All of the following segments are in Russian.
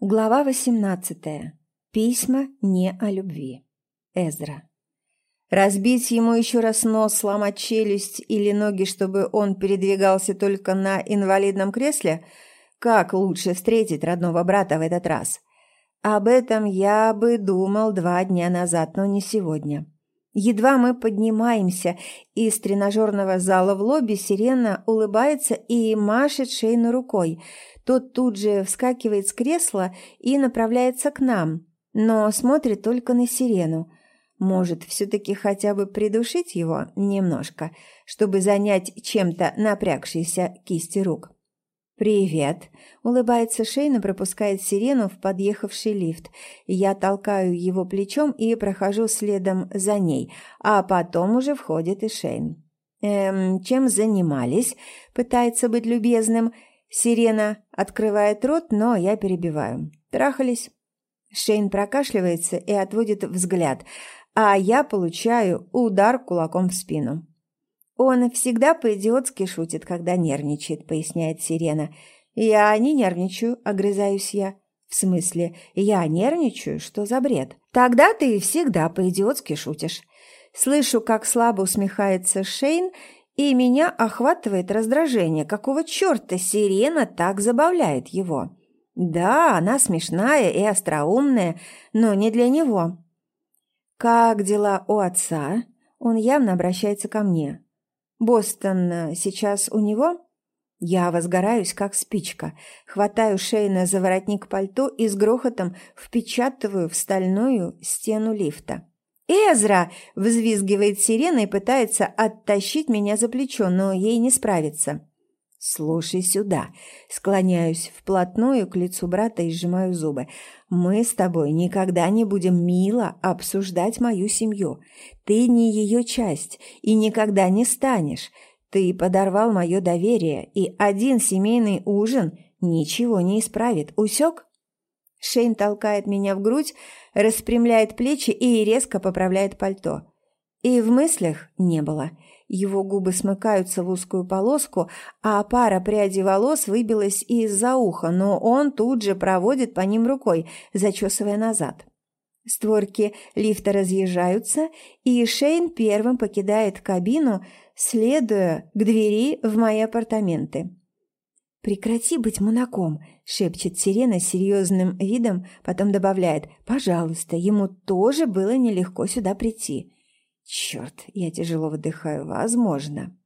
Глава 18. Письма не о любви. Эзра. Разбить ему еще раз нос, сломать челюсть или ноги, чтобы он передвигался только на инвалидном кресле? Как лучше встретить родного брата в этот раз? Об этом я бы думал два дня назад, но не сегодня. Едва мы поднимаемся из тренажерного зала в лобби, Сирена улыбается и машет Шейну рукой – тот тут же вскакивает с кресла и направляется к нам, но смотрит только на сирену. Может, все-таки хотя бы придушить его немножко, чтобы занять чем-то напрягшиеся кисти рук. «Привет!» – улыбается Шейна, пропускает сирену в подъехавший лифт. Я толкаю его плечом и прохожу следом за ней, а потом уже входит и Шейн. «Эм, чем занимались?» – пытается быть любезным – Сирена открывает рот, но я перебиваю. Трахались. Шейн прокашливается и отводит взгляд, а я получаю удар кулаком в спину. «Он всегда по-идиотски шутит, когда нервничает», — поясняет Сирена. «Я не нервничаю», — огрызаюсь я. «В смысле, я нервничаю? Что за бред?» «Тогда ты всегда по-идиотски шутишь». Слышу, как слабо усмехается Шейн и меня охватывает раздражение. Какого черта сирена так забавляет его? Да, она смешная и остроумная, но не для него. Как дела у отца? Он явно обращается ко мне. Бостон э, сейчас у него? Я возгораюсь, как спичка, хватаю Шейна за воротник пальто и с грохотом впечатываю в стальную стену лифта. «Эзра!» – взвизгивает сирена и пытается оттащить меня за плечо, но ей не справится. «Слушай сюда!» – склоняюсь вплотную к лицу брата и сжимаю зубы. «Мы с тобой никогда не будем мило обсуждать мою семью. Ты не ее часть и никогда не станешь. Ты подорвал мое доверие, и один семейный ужин ничего не исправит. Усек?» Шейн толкает меня в грудь, распрямляет плечи и резко поправляет пальто. И в мыслях не было. Его губы смыкаются в узкую полоску, а пара прядей волос выбилась из-за уха, но он тут же проводит по ним рукой, зачесывая назад. Створки лифта разъезжаются, и Шейн первым покидает кабину, следуя к двери в мои апартаменты. «Прекрати быть монаком», — шепчет Сирена серьезным видом, потом добавляет «Пожалуйста, ему тоже было нелегко сюда прийти». «Черт, я тяжело выдыхаю, возможно».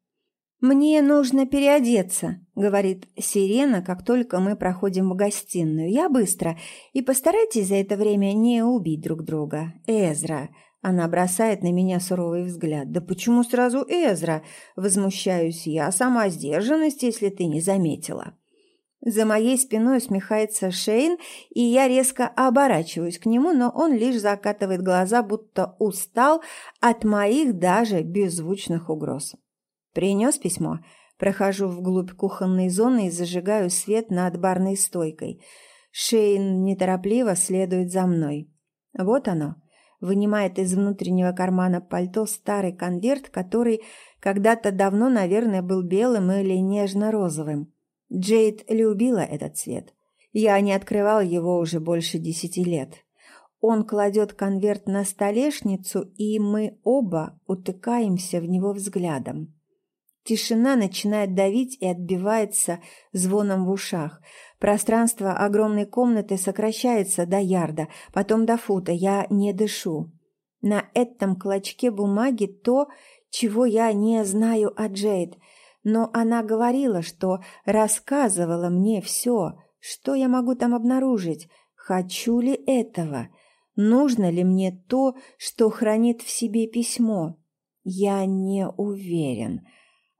«Мне нужно переодеться», — говорит Сирена, как только мы проходим в гостиную. «Я быстро. И постарайтесь за это время не убить друг друга. Эзра». Она бросает на меня суровый взгляд. «Да почему сразу Эзра?» Возмущаюсь я. «Сама сдержанность, если ты не заметила». За моей спиной усмехается Шейн, и я резко оборачиваюсь к нему, но он лишь закатывает глаза, будто устал от моих даже беззвучных угроз. Принес письмо. Прохожу вглубь кухонной зоны и зажигаю свет над барной стойкой. Шейн неторопливо следует за мной. Вот оно. Вынимает из внутреннего кармана пальто старый конверт, который когда-то давно, наверное, был белым или нежно-розовым. Джейд любила этот цвет. Я не открывал его уже больше десяти лет. Он кладет конверт на столешницу, и мы оба утыкаемся в него взглядом. Тишина начинает давить и отбивается звоном в ушах. Пространство огромной комнаты сокращается до ярда, потом до фута. Я не дышу. На этом клочке бумаги то, чего я не знаю о Джейд – но она говорила, что рассказывала мне все, что я могу там обнаружить, хочу ли этого, нужно ли мне то, что хранит в себе письмо. Я не уверен.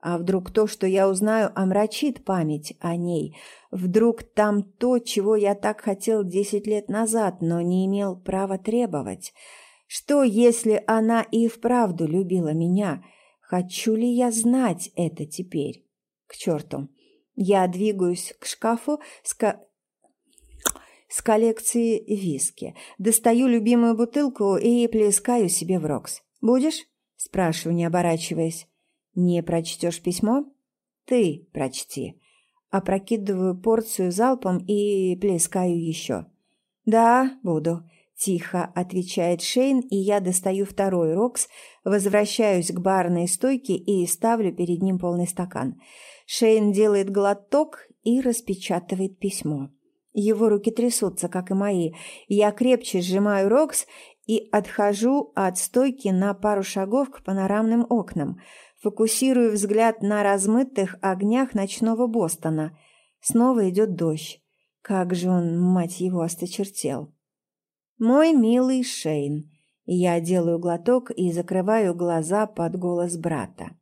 А вдруг то, что я узнаю, омрачит память о ней? Вдруг там то, чего я так хотел десять лет назад, но не имел права требовать? Что, если она и вправду любила меня – Хочу ли я знать это теперь? К черту. Я двигаюсь к шкафу с, ко... с коллекцией виски. Достаю любимую бутылку и плескаю себе в рокс. «Будешь?» – спрашиваю, не оборачиваясь. «Не прочтешь письмо?» «Ты прочти». Опрокидываю порцию залпом и плескаю еще. «Да, буду», – тихо отвечает Шейн, и я достаю второй рокс, возвращаюсь к барной стойке и ставлю перед ним полный стакан. Шейн делает глоток и распечатывает письмо. Его руки трясутся, как и мои. Я крепче сжимаю рокс и отхожу от стойки на пару шагов к панорамным окнам. Фокусирую взгляд на размытых огнях ночного Бостона. Снова идет дождь. Как же он, мать его, осточертел. Мой милый Шейн. Я делаю глоток и закрываю глаза под голос брата.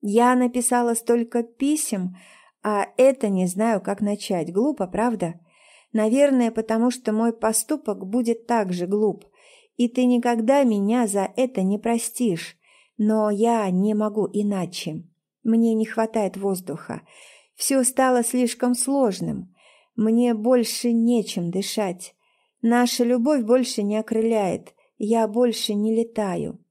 Я написала столько писем, а это не знаю, как начать. Глупо, правда? Наверное, потому что мой поступок будет так же глуп, и ты никогда меня за это не простишь. Но я не могу иначе. Мне не хватает воздуха. Все стало слишком сложным. Мне больше нечем дышать. Наша любовь больше не окрыляет. Я больше не летаю.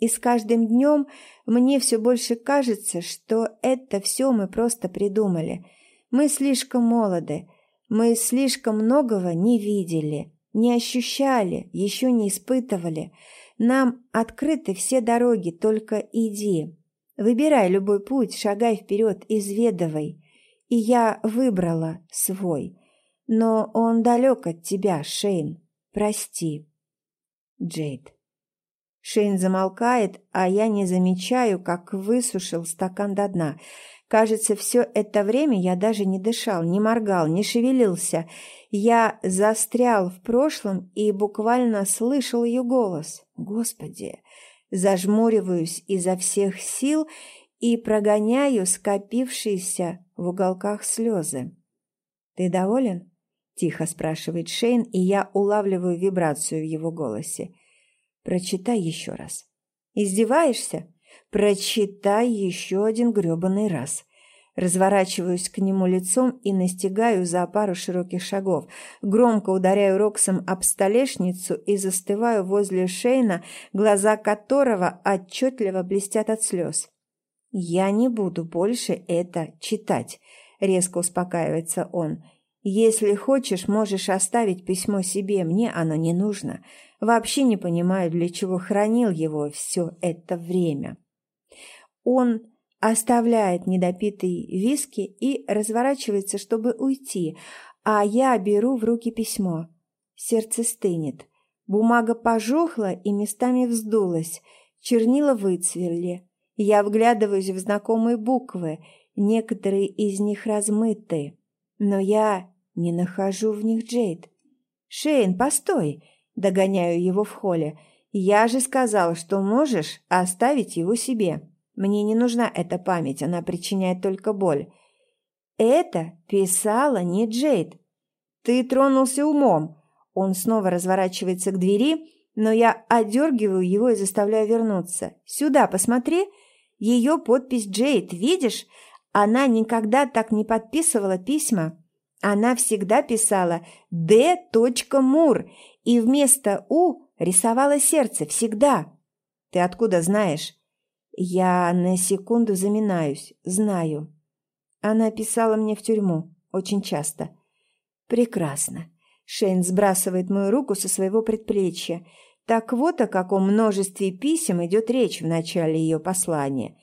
И с каждым днем мне все больше кажется, что это все мы просто придумали. Мы слишком молоды, мы слишком многого не видели, не ощущали, еще не испытывали. Нам открыты все дороги, только иди. Выбирай любой путь, шагай вперед, изведывай. И я выбрала свой. Но он далек от тебя, Шейн. Прости. Джейд. Шейн замолкает, а я не замечаю, как высушил стакан до дна – Кажется, все это время я даже не дышал, не моргал, не шевелился. Я застрял в прошлом и буквально слышал ее голос. Господи! Зажмуриваюсь изо всех сил и прогоняю скопившиеся в уголках слезы. «Ты доволен?» – тихо спрашивает Шейн, и я улавливаю вибрацию в его голосе. «Прочитай еще раз». «Издеваешься?» Прочитай еще один гребаный раз. Разворачиваюсь к нему лицом и настигаю за пару широких шагов. Громко ударяю Роксом об столешницу и застываю возле Шейна, глаза которого отчетливо блестят от слез. «Я не буду больше это читать», — резко успокаивается он. «Если хочешь, можешь оставить письмо себе, мне оно не нужно. Вообще не понимаю, для чего хранил его все это время». Он оставляет недопитый виски и разворачивается, чтобы уйти, а я беру в руки письмо. Сердце стынет. Бумага пожухла и местами вздулась, чернила выцвели. Я вглядываюсь в знакомые буквы, некоторые из них размыты, но я не нахожу в них Джейд. «Шейн, постой!» – догоняю его в холле. «Я же сказал, что можешь оставить его себе». Мне не нужна эта память, она причиняет только боль. Это писала не Джейд. Ты тронулся умом. Он снова разворачивается к двери, но я одергиваю его и заставляю вернуться. Сюда, посмотри. Ее подпись Джейд, видишь? Она никогда так не подписывала письма. Она всегда писала «Д. Мур» и вместо «У» рисовала сердце, всегда. Ты откуда знаешь? Я на секунду заминаюсь, знаю. Она писала мне в тюрьму, очень часто. Прекрасно. Шейн сбрасывает мою руку со своего предплечья. Так вот о каком множестве писем идет речь в начале ее послания.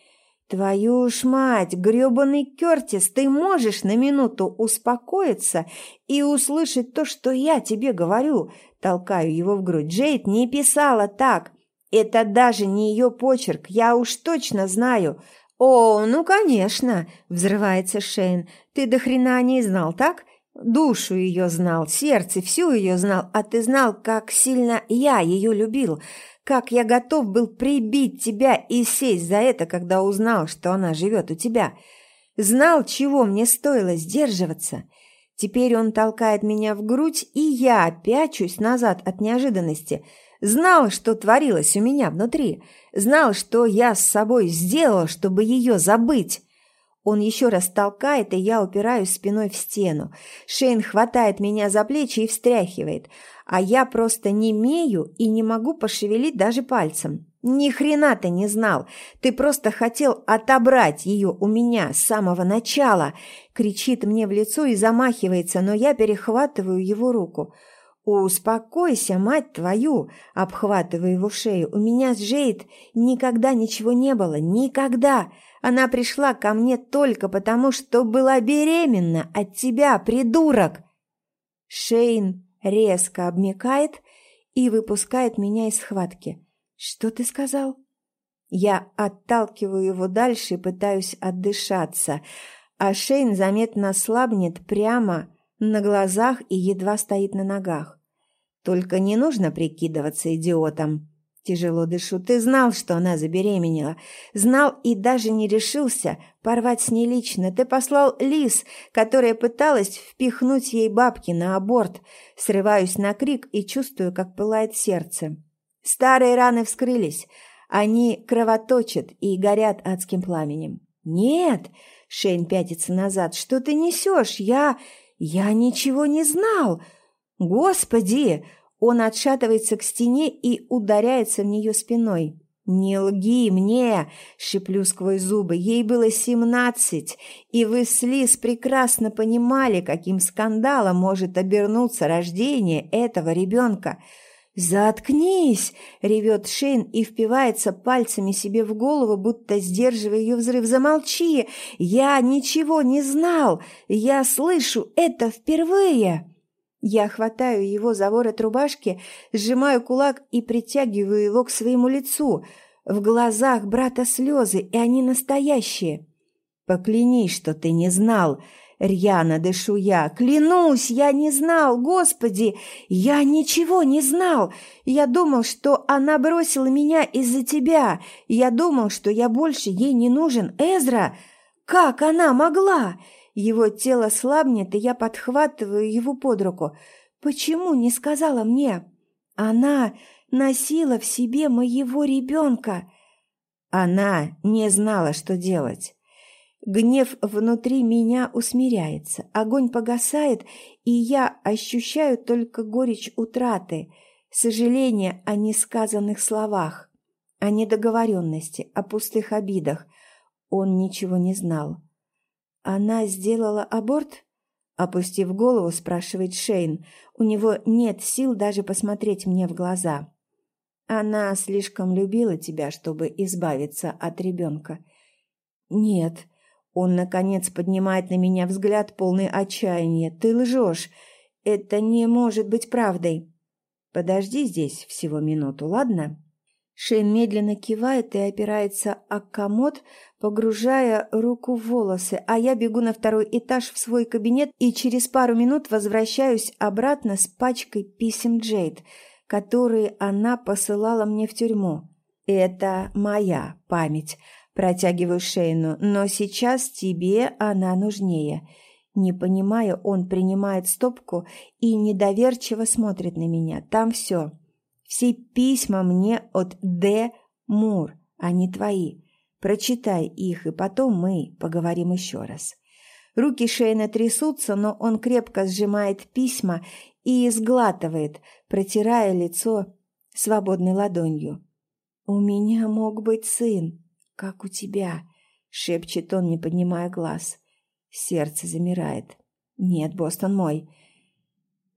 «Твою ж мать, грёбаный Кёртис, ты можешь на минуту успокоиться и услышать то, что я тебе говорю?» Толкаю его в грудь. «Джейд не писала так. Это даже не ее почерк, я уж точно знаю. О, ну, конечно, взрывается Шейн. Ты до хрена не знал, так? Душу ее знал, сердце, всю ее знал, а ты знал, как сильно я ее любил, как я готов был прибить тебя и сесть за это, когда узнал, что она живет у тебя. Знал, чего мне стоило сдерживаться. Теперь он толкает меня в грудь, и я пячусь назад от неожиданности – Знал, что творилось у меня внутри. Знал, что я с собой сделал, чтобы ее забыть. Он еще раз толкает, и я упираюсь спиной в стену. Шейн хватает меня за плечи и встряхивает, а я просто не имею и не могу пошевелить даже пальцем. Ни хрена ты не знал. Ты просто хотел отобрать ее у меня с самого начала. Кричит мне в лицо и замахивается, но я перехватываю его руку. «Успокойся, мать твою!» – обхватываю его шею. «У меня с Джейд никогда ничего не было. Никогда! Она пришла ко мне только потому, что была беременна от тебя, придурок!» Шейн резко обмекает и выпускает меня из схватки. «Что ты сказал?» Я отталкиваю его дальше и пытаюсь отдышаться, а Шейн заметно слабнет прямо на глазах и едва стоит на ногах. Только не нужно прикидываться идиотом. Тяжело дышу. Ты знал, что она забеременела. Знал и даже не решился порвать с ней лично. Ты послал Лис, которая пыталась впихнуть ей бабки на аборт. Срываюсь на крик и чувствую, как пылает сердце. Старые раны вскрылись. Они кровоточат и горят адским пламенем. «Нет!» — Шейн пятится назад. «Что ты несешь? Я... я ничего не знал!» «Господи!» Он отшатывается к стене и ударяется в нее спиной. «Не лги мне!» — шиплю сквозь зубы. «Ей было семнадцать, и вы с Лиз прекрасно понимали, каким скандалом может обернуться рождение этого ребенка. «Заткнись!» — ревет Шейн и впивается пальцами себе в голову, будто сдерживая ее взрыв. «Замолчи! Я ничего не знал! Я слышу это впервые!» Я хватаю его за ворот рубашки, сжимаю кулак и притягиваю его к своему лицу. В глазах брата слезы, и они настоящие. «Поклянись, что ты не знал!» Рьяно дышу я. Клянусь, я не знал, Господи! Я ничего не знал! Я думал, что она бросила меня из-за тебя. Я думал, что я больше ей не нужен. Эзра! Как она могла? Его тело слабнет, и я подхватываю его под руку. Почему не сказала мне? Она носила в себе моего ребенка. Она не знала, что делать. Гнев внутри меня усмиряется, огонь погасает, и я ощущаю только горечь утраты, сожаление о несказанных словах, о недоговоренности, о пустых обидах. Он ничего не знал. «Она сделала аборт?» Опустив голову, спрашивает Шейн. У него нет сил даже посмотреть мне в глаза. «Она слишком любила тебя, чтобы избавиться от ребенка». «Нет». Он, наконец, поднимает на меня взгляд, полный отчаяния. «Ты лжешь. Это не может быть правдой». «Подожди здесь всего минуту, ладно?» Шейн медленно кивает и опирается о комод, погружая руку в волосы, а я бегу на второй этаж в свой кабинет и через пару минут возвращаюсь обратно с пачкой писем Джейд, которые она посылала мне в тюрьму. Это моя память, протягиваю Шейну, но сейчас тебе она нужнее. Не понимая, он принимает стопку и недоверчиво смотрит на меня. Там все. Все письма мне от Д. Мур, а не твои. Прочитай их, и потом мы поговорим еще раз. Руки Шейна трясутся, но он крепко сжимает письма и сглатывает, протирая лицо свободной ладонью. «У меня мог быть сын, как у тебя», — шепчет он, не поднимая глаз. Сердце замирает. «Нет, Бостон мой,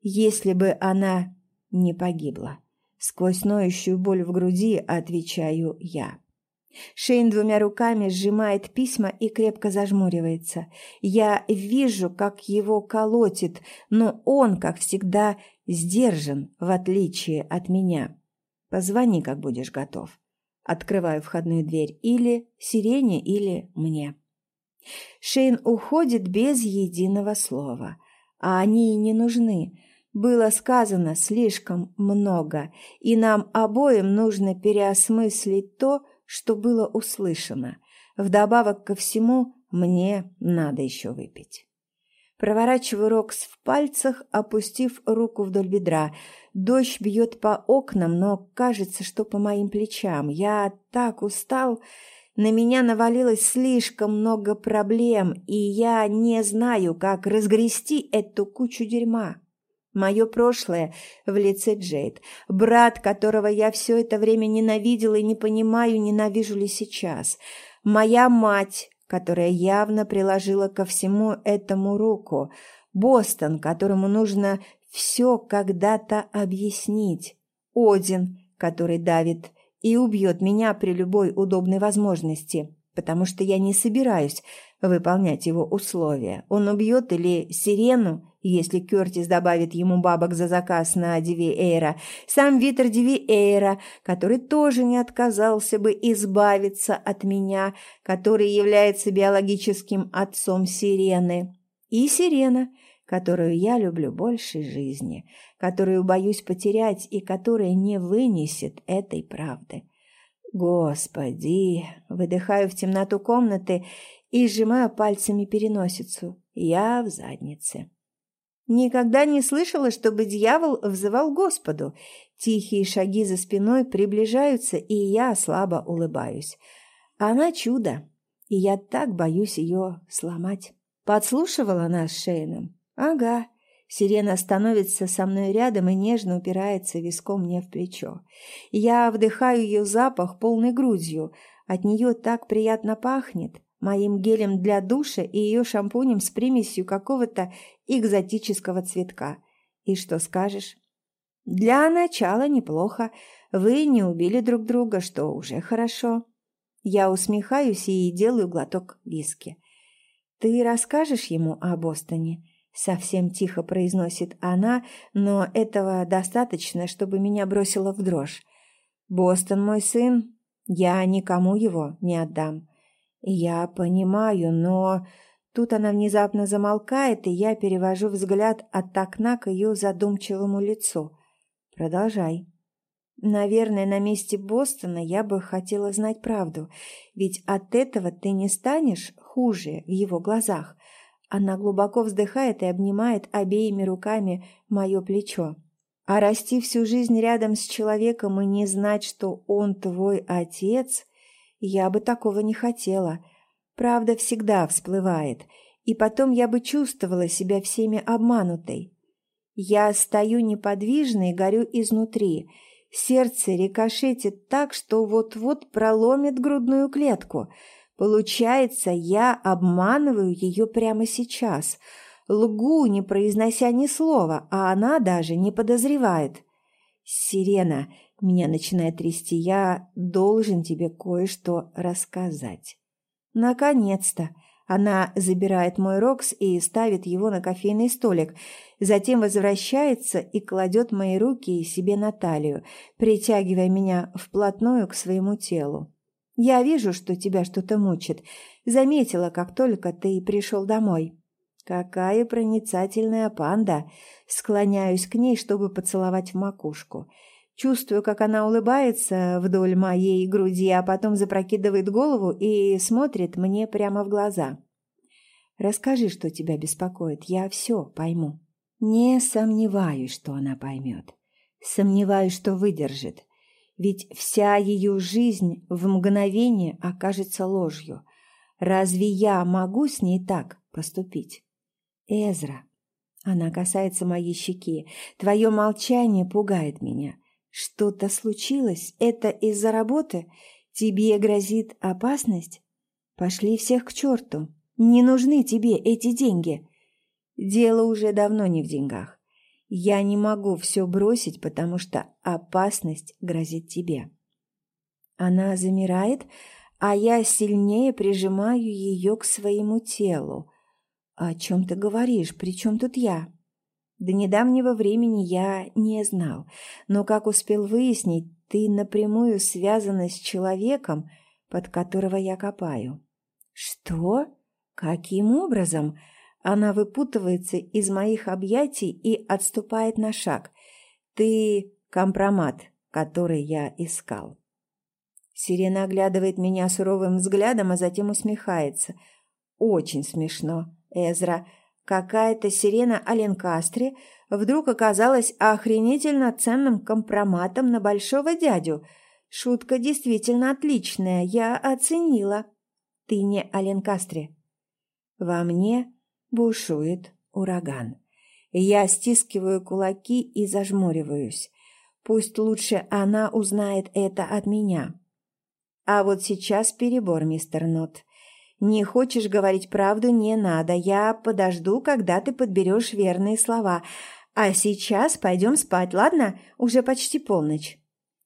если бы она не погибла». Сквозь ноющую боль в груди отвечаю я. Шейн двумя руками сжимает письма и крепко зажмуривается. Я вижу, как его колотит, но он, как всегда, сдержан, в отличие от меня. Позвони, как будешь готов. Открываю входную дверь или Сирене, или мне. Шейн уходит без единого слова. А они и не нужны. Было сказано слишком много, и нам обоим нужно переосмыслить то, что было услышано. Вдобавок ко всему, мне надо еще выпить. Проворачиваю Рокс в пальцах, опустив руку вдоль бедра. Дождь бьет по окнам, но кажется, что по моим плечам. Я так устал. На меня навалилось слишком много проблем, и я не знаю, как разгрести эту кучу дерьма. Мое прошлое в лице Джейд. Брат, которого я все это время ненавидела и не понимаю, ненавижу ли сейчас. Моя мать, которая явно приложила ко всему этому руку. Бостон, которому нужно все когда-то объяснить. Один, который давит и убьет меня при любой удобной возможности, потому что я не собираюсь выполнять его условия. Он убьет или Сирену, если Кертис добавит ему бабок за заказ на Диви Эйра, сам Витер Диви Эйра, который тоже не отказался бы избавиться от меня, который является биологическим отцом Сирены, и Сирена, которую я люблю больше жизни, которую боюсь потерять и которая не вынесет этой правды. Господи, выдыхаю в темноту комнаты и сжимаю пальцами переносицу. Я в заднице. Никогда не слышала, чтобы дьявол взывал Господу. Тихие шаги за спиной приближаются, и я слабо улыбаюсь. Она чудо, и я так боюсь ее сломать. Подслушивала нас с Шейном? Ага. Сирена становится со мной рядом и нежно упирается виском мне в плечо. Я вдыхаю ее запах полной грудью. От нее так приятно пахнет моим гелем для душа и ее шампунем с примесью какого-то экзотического цветка. И что скажешь? Для начала неплохо. Вы не убили друг друга, что уже хорошо. Я усмехаюсь и делаю глоток виски. Ты расскажешь ему о Бостоне? Совсем тихо произносит она, но этого достаточно, чтобы меня бросило в дрожь. Бостон мой сын, я никому его не отдам. «Я понимаю, но...» Тут она внезапно замолкает, и я перевожу взгляд от окна к ее задумчивому лицу. «Продолжай». «Наверное, на месте Бостона я бы хотела знать правду, ведь от этого ты не станешь хуже в его глазах». Она глубоко вздыхает и обнимает обеими руками мое плечо. А расти всю жизнь рядом с человеком и не знать, что он твой отец, я бы такого не хотела. Правда всегда всплывает, и потом я бы чувствовала себя всеми обманутой. Я стою неподвижно и горю изнутри. Сердце рикошетит так, что вот-вот проломит грудную клетку. Получается, я обманываю ее прямо сейчас. Лгу, не произнося ни слова, а она даже не подозревает. «Сирена, меня начинает трясти. Я должен тебе кое-что рассказать. Наконец-то! Она забирает мой рокс и ставит его на кофейный столик, затем возвращается и кладет мои руки себе на талию, притягивая меня вплотную к своему телу. «Я вижу, что тебя что-то мучит. Заметила, как только ты пришел домой». «Какая проницательная панда!» Склоняюсь к ней, чтобы поцеловать в макушку. Чувствую, как она улыбается вдоль моей груди, а потом запрокидывает голову и смотрит мне прямо в глаза. «Расскажи, что тебя беспокоит, я все пойму». Не сомневаюсь, что она поймет. Сомневаюсь, что выдержит. Ведь вся ее жизнь в мгновение окажется ложью. Разве я могу с ней так поступить? Эзра. Она касается моей щеки. Твое молчание пугает меня. Что-то случилось? Это из-за работы? Тебе грозит опасность? Пошли всех к черту. Не нужны тебе эти деньги. Дело уже давно не в деньгах. Я не могу все бросить, потому что опасность грозит тебе. Она замирает, а я сильнее прижимаю ее к своему телу. «О чем ты говоришь? При чем тут я?» До недавнего времени я не знал, но, как успел выяснить, ты напрямую связана с человеком, под которого я копаю. Что? Каким образом? Она выпутывается из моих объятий и отступает на шаг. Ты компромат, который я искал. Сирена оглядывает меня суровым взглядом, а затем усмехается. Очень смешно, Эзра. Какая-то сирена Аленкастре вдруг оказалась охренительно ценным компроматом на большого дядю. Шутка действительно отличная, я оценила. Ты не Аленкастре. Во мне бушует ураган. Я стискиваю кулаки и зажмуриваюсь. Пусть лучше она узнает это от меня. А вот сейчас перебор, мистер Нот. Не хочешь говорить правду, не надо. Я подожду, когда ты подберешь верные слова. А сейчас пойдем спать, ладно? Уже почти полночь.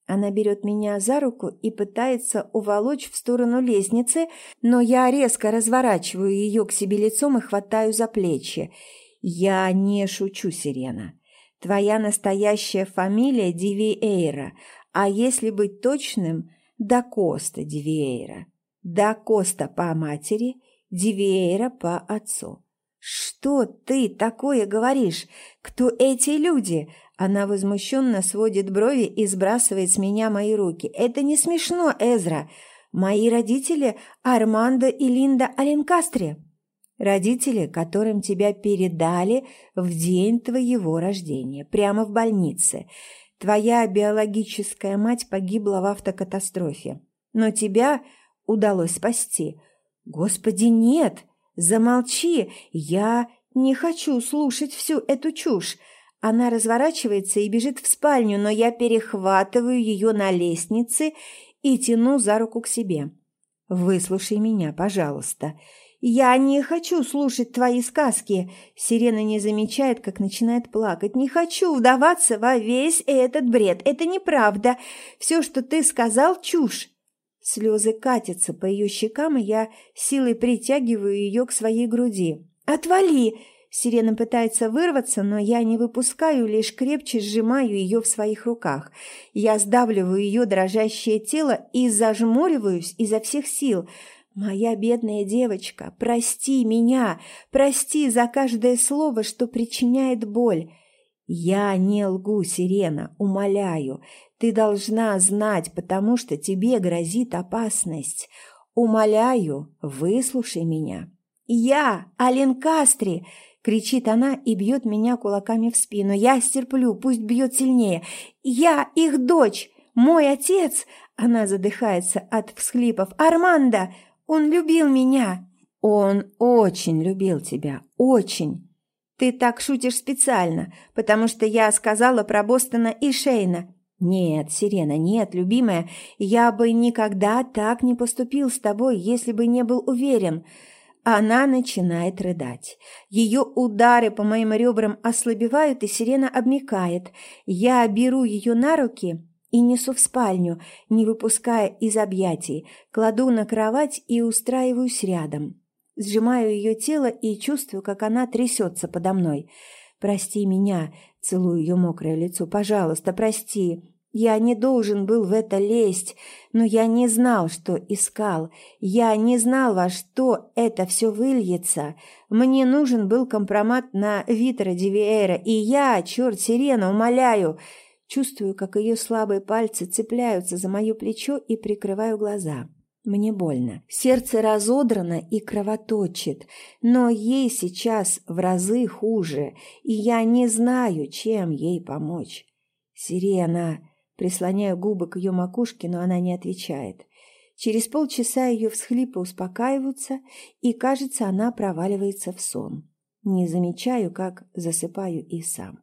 Она берет меня за руку и пытается уволочь в сторону лестницы, но я резко разворачиваю ее к себе лицом и хватаю за плечи. Я не шучу, Сирена. Твоя настоящая фамилия Дивиэйра, а если быть точным, Дакоста Дивиэйра. Дакоста по матери, Дивиэйра по отцу. «Что ты такое говоришь? Кто эти люди?» Она возмущенно сводит брови и сбрасывает с меня мои руки. «Это не смешно, Эзра. Мои родители Армандо и Линда Аленкастре. Родители, которым тебя передали в день твоего рождения, прямо в больнице. Твоя биологическая мать погибла в автокатастрофе. Но тебя удалось спасти. Господи, нет! Замолчи! Я не хочу слушать всю эту чушь. Она разворачивается и бежит в спальню, но я перехватываю ее на лестнице и тяну за руку к себе. «Выслушай меня, пожалуйста. Я не хочу слушать твои сказки». Сирена не замечает, как начинает плакать. «Не хочу вдаваться во весь этот бред. Это неправда. Все, что ты сказал, чушь». Слезы катятся по ее щекам, и я силой притягиваю ее к своей груди. «Отвали!» Сирена пытается вырваться, но я не выпускаю, лишь крепче сжимаю ее в своих руках. Я сдавливаю ее дрожащее тело и зажмуриваюсь изо всех сил. «Моя бедная девочка, прости меня, прости за каждое слово, что причиняет боль». «Я не лгу, Сирена, умоляю. Ты должна знать, потому что тебе грозит опасность. Умоляю, выслушай меня». «Я, Ален Кастри!» Кричит она и бьет меня кулаками в спину. Я стерплю, пусть бьет сильнее. Я их дочь, мой отец. Она задыхается от всхлипов. Армандо, он любил меня. Он очень любил тебя, очень. Ты так шутишь специально, потому что я сказала про Бостона и Шейна. Нет, Сирена, нет, любимая, я бы никогда так не поступил с тобой, если бы не был уверен. Она начинает рыдать. Ее удары по моим ребрам ослабевают, и сирена обмикает. Я беру ее на руки и несу в спальню, не выпуская из объятий, кладу на кровать и устраиваюсь рядом. Сжимаю ее тело и чувствую, как она трясется подо мной. «Прости меня», — целую ее мокрое лицо, — «пожалуйста, прости». Я не должен был в это лезть, но я не знал, что искал. Я не знал, во что это все выльется. Мне нужен был компромат на Витера Дивиэра, и я, черт, сирена, умоляю. Чувствую, как ее слабые пальцы цепляются за мое плечо и прикрываю глаза. Мне больно. Сердце разодрано и кровоточит, но ей сейчас в разы хуже, и я не знаю, чем ей помочь. «Сирена!» Прислоняю губы к ее макушке, но она не отвечает. Через полчаса ее всхлипы успокаиваются, и, кажется, она проваливается в сон. Не замечаю, как засыпаю и сам.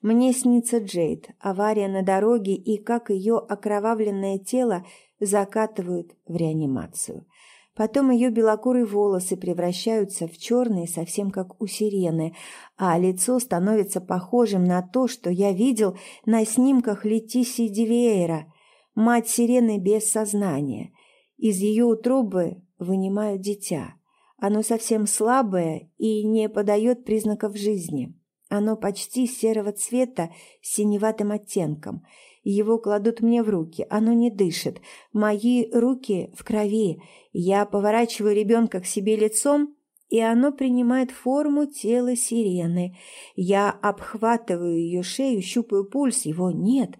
Мне снится Джейд, авария на дороге и как ее окровавленное тело закатывают в реанимацию. Потом ее белокурые волосы превращаются в черные, совсем как у сирены, а лицо становится похожим на то, что я видел на снимках Летисии Дивиэйра, мать сирены без сознания. Из ее утробы вынимают дитя. Оно совсем слабое и не подает признаков жизни. Оно почти серого цвета с синеватым оттенком – его кладут мне в руки. Оно не дышит. Мои руки в крови. Я поворачиваю ребенка к себе лицом, и оно принимает форму тела сирены. Я обхватываю ее шею, щупаю пульс. Его нет.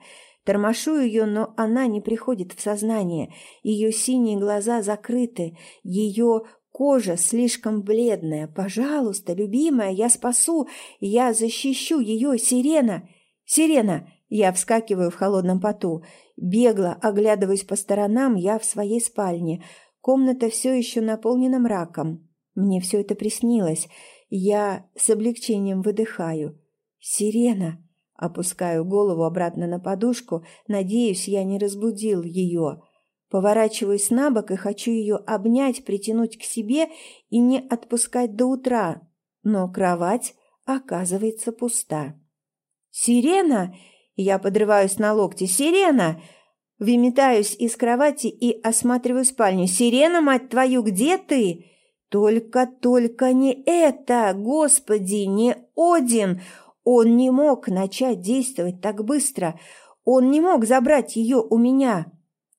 Тормошу ее, но она не приходит в сознание. Ее синие глаза закрыты. Ее Кожа слишком бледная. Пожалуйста, любимая, я спасу, я защищу ее, Сирена. Сирена, я вскакиваю в холодном поту. Бегло, оглядываюсь по сторонам, я в своей спальне. Комната все еще наполнена мраком. Мне все это приснилось. Я с облегчением выдыхаю. «Сирена!» Опускаю голову обратно на подушку. Надеюсь, я не разбудил ее. Поворачиваюсь на бок и хочу ее обнять, притянуть к себе и не отпускать до утра. Но кровать оказывается пуста. «Сирена!» Я подрываюсь на локте. «Сирена!» Выметаюсь из кровати и осматриваю спальню. «Сирена, мать твою, где ты?» «Только-только не это! Господи, не Один!» Он не мог начать действовать так быстро. Он не мог забрать ее у меня.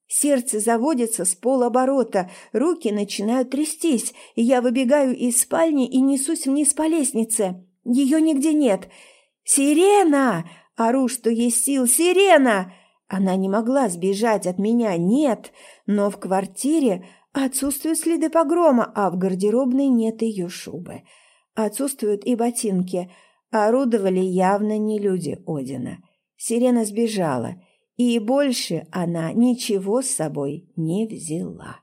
Сердце заводится с полоборота, руки начинают трястись, и я выбегаю из спальни и несусь вниз по лестнице. Ее нигде нет. «Сирена!» – ору, что есть сил. «Сирена!» Она не могла сбежать от меня, нет, но в квартире отсутствуют следы погрома, а в гардеробной нет ее шубы. Отсутствуют и ботинки – орудовали явно не люди Одина. Сирена сбежала, и больше она ничего с собой не взяла.